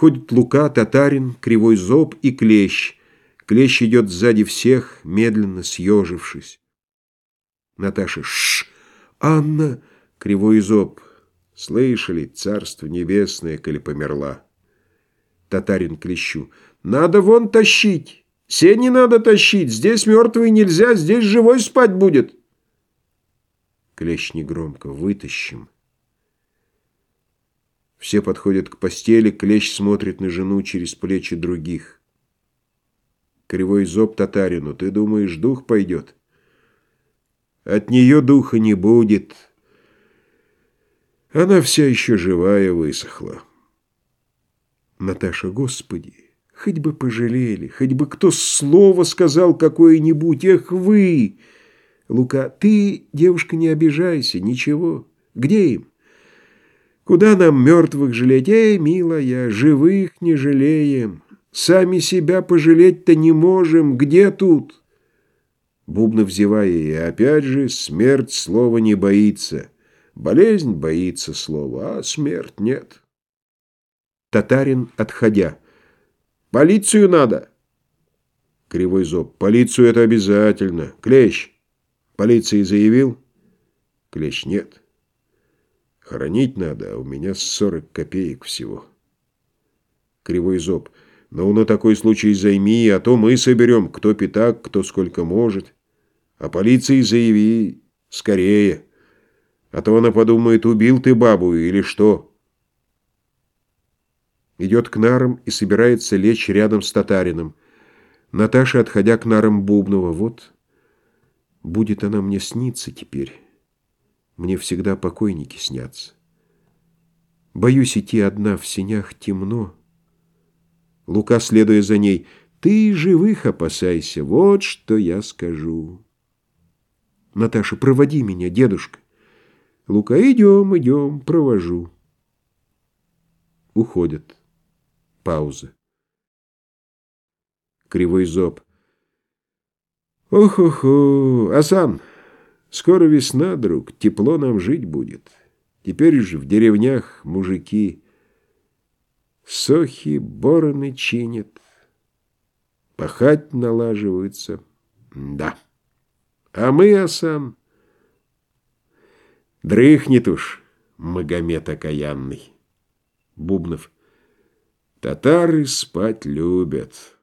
Входит Лука, Татарин, Кривой Зоб и Клещ. Клещ идет сзади всех, медленно съежившись. Наташа. Шш! Анна! Кривой Зоб. Слышали, царство небесное, коли померла. Татарин Клещу. Надо вон тащить. Сени надо тащить. Здесь мертвый нельзя, здесь живой спать будет. Клещ негромко. Вытащим. Все подходят к постели, Клещ смотрит на жену через плечи других. Кривой зоб татарину. Ты думаешь, дух пойдет? От нее духа не будет. Она вся еще живая высохла. Наташа, Господи, хоть бы пожалели, хоть бы кто слово сказал какое-нибудь. Эх вы! Лука, ты, девушка, не обижайся, ничего. Где им? Куда нам мертвых жалеть? Эй, милая, живых не жалеем. Сами себя пожалеть-то не можем. Где тут? Бубнов зевая, и опять же, смерть слова не боится. Болезнь боится слова, а смерть нет. Татарин, отходя. Полицию надо. Кривой зоб. Полицию это обязательно. Клещ. Полиции заявил? Клещ. Нет. Хоронить надо, а у меня сорок копеек всего. Кривой зоб. Ну, на такой случай займи, а то мы соберем, кто пятак, кто сколько может. А полиции заяви скорее. А то она подумает, убил ты бабу или что. Идет к нарам и собирается лечь рядом с татарином. Наташа, отходя к нарам Бубнова, вот, будет она мне сниться теперь». Мне всегда покойники снятся. Боюсь идти одна в сенях темно. Лука, следуя за ней, ты живых опасайся, вот что я скажу. Наташа, проводи меня, дедушка. Лука, идем, идем, провожу. Уходят. Пауза. Кривой зоб. Ох-охо, Асан! Скоро весна, друг, тепло нам жить будет. Теперь же в деревнях мужики сохи, бороны чинят, пахать налаживаются. Да. А мы, Асан, дрыхнет уж Магомед окаянный. Бубнов. Татары спать любят.